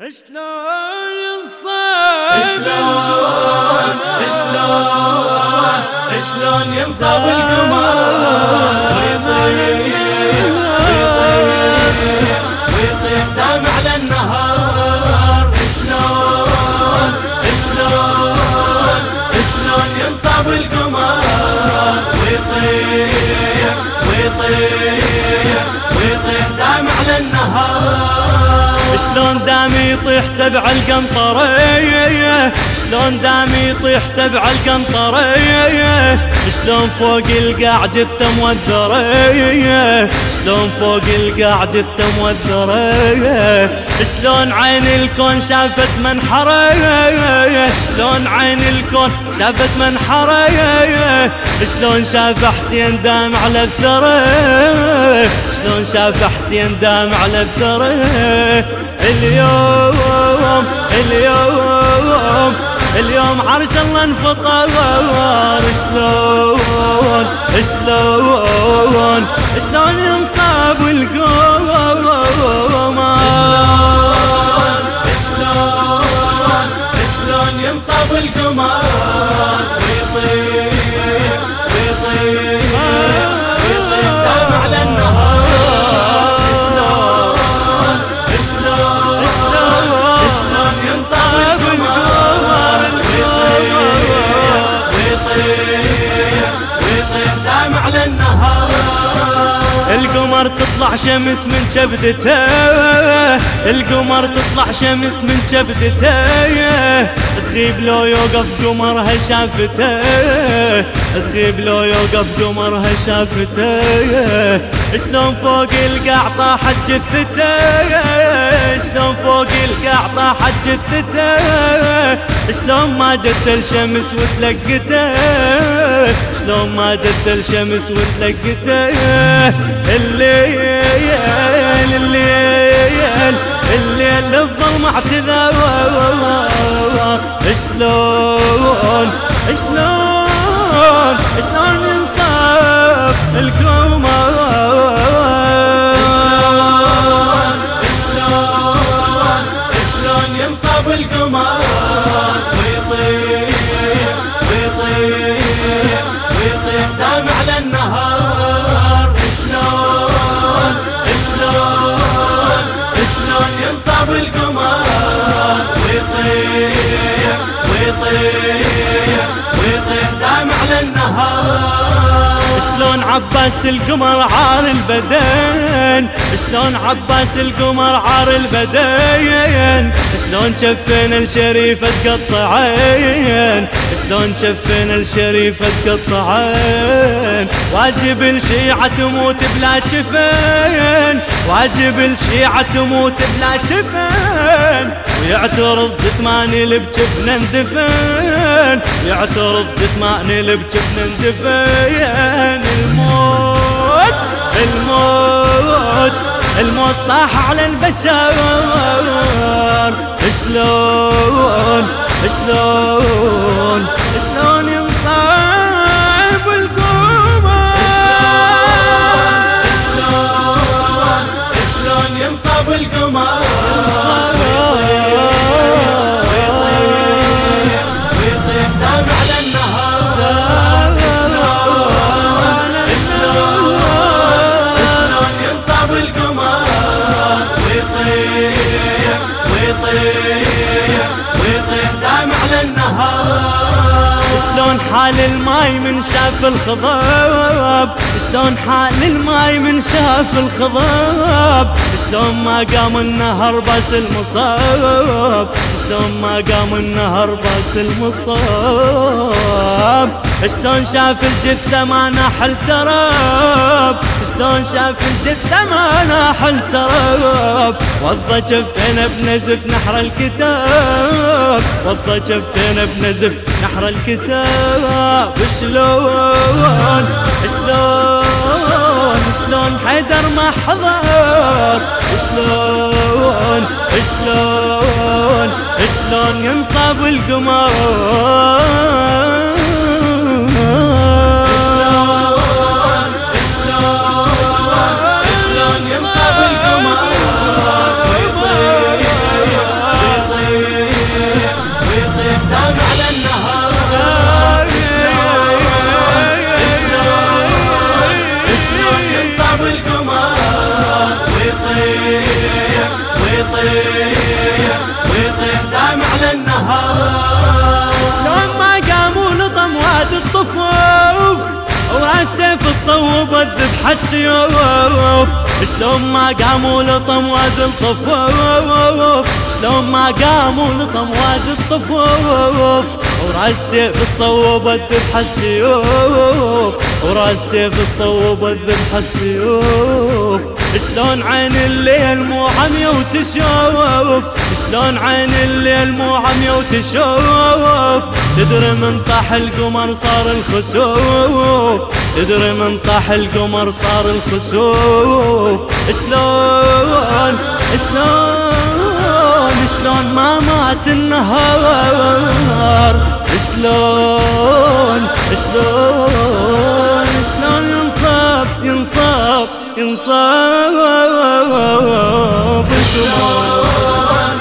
شلون شلون شلون شلون ينصاب القمر يطيح سبع القنطرية شلون دام يطيح سبع القنطرية شلون فوق القاع جثة موذرية شلون فوق القاع جثة موذرية شلون عين الكون شافت منحرية شلون عين الكون شافت منحرية شلون شاف حسين دام على الثرى شلون شاف حسين دام على الثرى اليوم اليوم اليوم عرش الله انفطر. شلون شلون شلون ينصاب القوم؟ شمس من كبدته. القمر تطلع شمس من كبدته. تغيب لو يوقف قمرها شافته. تغيب لو يوقف قمرها شافته. شلون فوق القاع طاحت جثته شلون فوق القاع طاحت جثته شلون ما جت الشمس وتلقته؟ شلون ما جت الشمس وتلقته الليل الليل الليل الظلم اعتذر. شلون شلون شلون ينصاب القمر شلون عباس القمر عار البدن؟ شلون عباس القمر عار البدن؟ شلون جفن الشريفة تقطعين؟ شلون جفن الشريفة تقطعين؟ واجب الشيعة تموت بلا جفن واجب الشيعة تموت بلا جفن ويعترض جثماني لبجفن اندفن. يعترض جثماني لبجفن اندفن الموت الموت الموت صاح على البشر. شلون شلون؟ شلون حال الماي من شاف الخضاب؟ شلون حال الماي من شاف الخضاب؟ شلون ما قام النهر بس المصاب؟ شلون ما قام النهر بس المصاب؟ شلون شاف الجثة ما ناحل تراب؟ شلون شاف الجثة ما ناحل تراب؟ وضى جفنا بنزف نحر الكتاب؟ وضى جفنا بنزف نحر الكتاب. شلون؟ شلون؟ شلون حيدر ما حضر شلون؟ شلون؟ شلون ينصاب القمر؟ ويطير ويطير لامع للنهار شلون ما قاموا لطم وادي الطفوف وهالسيف تصوب وتذبح السيوف. شلون ما قاموا لطم واد الطفوف؟ شلون ما قاموا لطم وادي الطفوف؟ وراس السيف تصوب وتذبح السيوف. وراس السيف تصوب وتذبح السيوف. شلون عين الليل مو عمية وتشوف شلون عين الليل مو عمية وتشوف تدري من طاح القمر صار الخسوف؟ تدري من طاح القمر صار الخسوف؟ شلون شلون شلون ما مات النهار؟ شلون شلون ينصاب شلون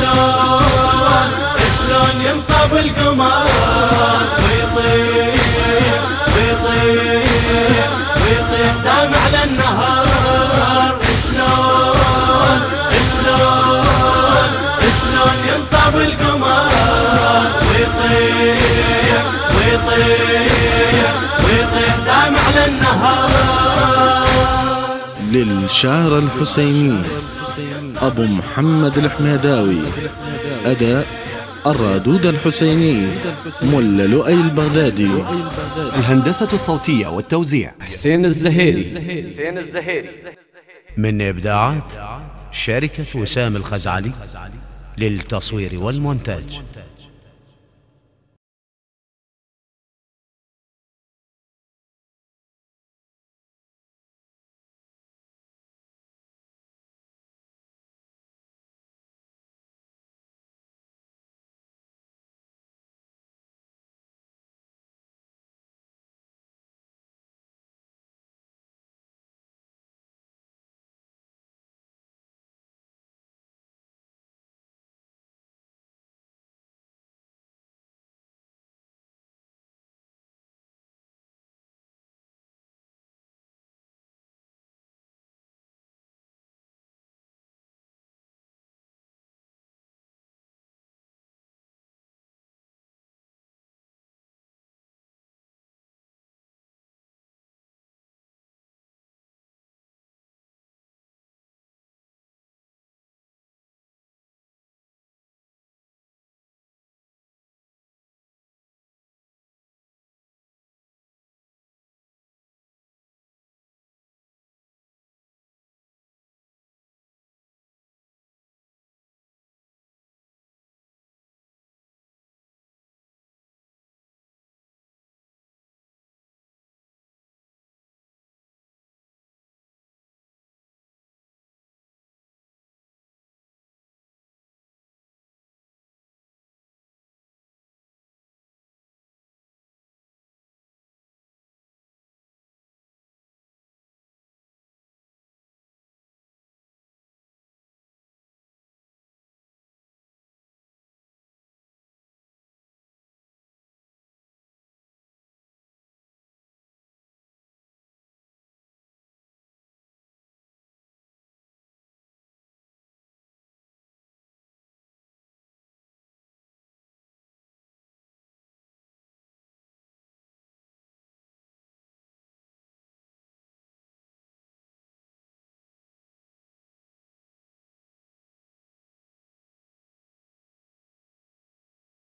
شلون شلون ينصاب القمر؟ ويطير ويطير ويطير دام على النهار شلون شلون شلون ينصاب القمر ويطير ويطير ويطير دام على النهار. للشاعر الحسيني أبو محمد الحميداوي أداء الرادود الحسيني ملا لؤي البغدادي. الهندسة الصوتية والتوزيع. حسين الزهيري حسين الزهيري. من إبداعات شركة وسام الخزعلي للتصوير والمونتاج.